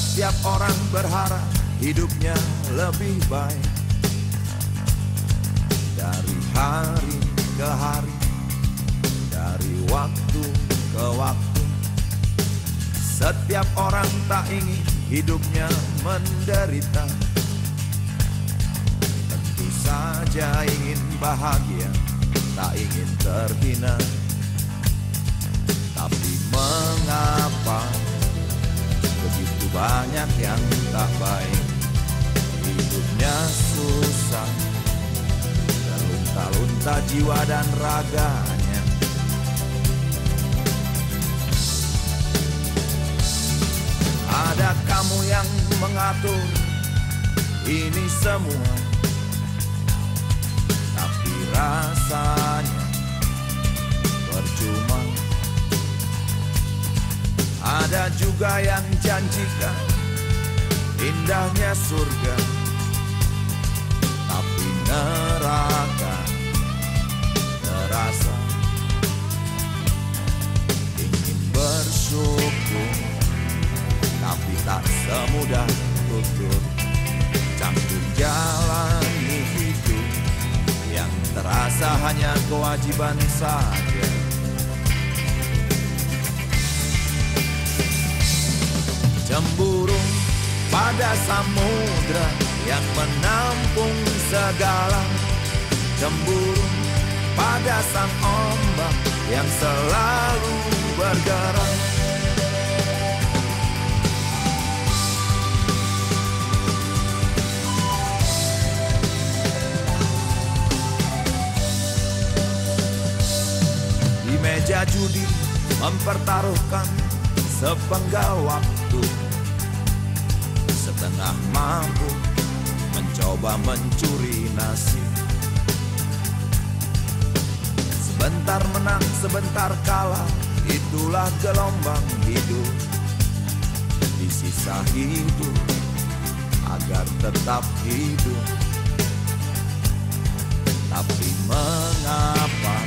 Setiap orang berharap hidupnya lebih baik. Dari hari ke hari Dari waktu ke waktu. Setiap orang tak ingin hidupnya menderita. Tentu saja ingin bahagia Tak ingin terhina. Tapi mengapa banyak yang tak baik. Hidupnya susah. Terlunta-lunta jiwa dan raganya. Ada kamu yang mengatur ini semua. Tapi rasanya juga yang janjikan indahnya surga. Tapi neraka terasa Ingin bersyukur Tapi tak semudah tutur. Canggung jalani hidup Yang terasa hanya kewajiban saja Cemburu pada samudra yang menampung segala. Cemburu pada sang ombak yang selalu bergerak. Di meja judi mempertaruhkan sepenggal waktu Setengah mampu mencoba mencuri nasib. Sebentar menang, sebentar kalah Itulah gelombang hidup. Di sisa hidup Agar tetap hidup. Tapi mengapa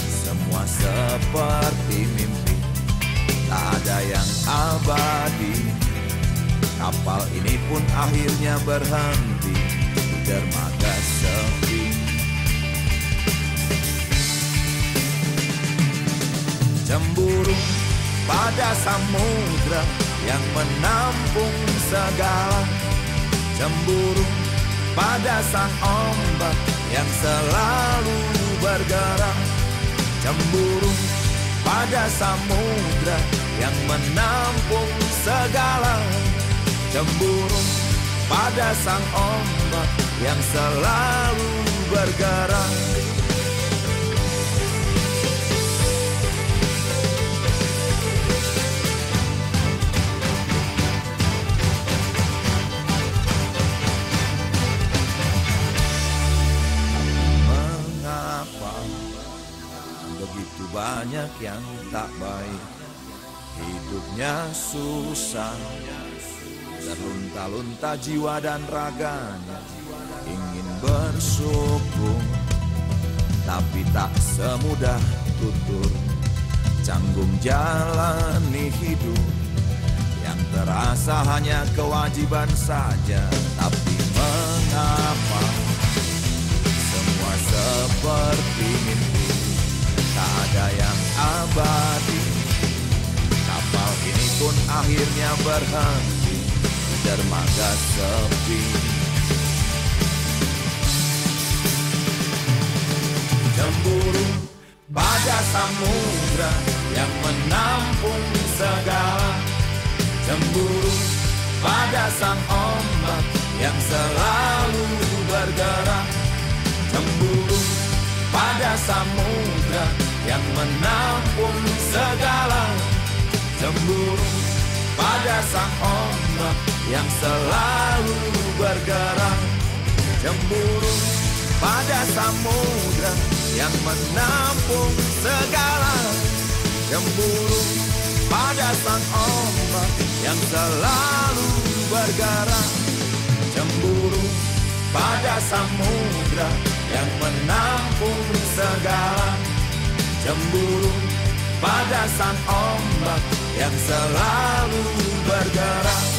Semua seperti mimpi? Tak ada yang abadi Kapal ini pun akhirnya berhenti Di dermaga sepi. Cemburu pada samudra Yang menampung segala. Cemburu pada sang ombak Yang selalu bergerak. Cemburu pada samudra Yang menampung segala Cemburu pada sang ombak Yang selalu bergerak. Mengapa begitu banyak yang tak baik? Hidupnya susah Terlunta-lunta jiwa dan raganya Ingin bersyukur. Tapi tak semudah tutur Canggung jalani hidup. Yang terasa hanya kewajiban saja. Tapi mengapa Semua seperti mimpi? Tak ada yang abadi. Kapal ini pun akhirnya berhenti Dermaga sepi. Cemburu pada samudra Yang menampung segala. Cemburu pada sang ombak Yang selalu bergerak. Cemburu pada samudra yang menampung segala. Cemburu pada sang ombak yang selalu bergerak cemburu pada samudra yang menampung segala cemburu pada sang ombak yang selalu bergerak cemburu pada samudra yang menampung segala cemburu pada sang ombak yang selalu bergerak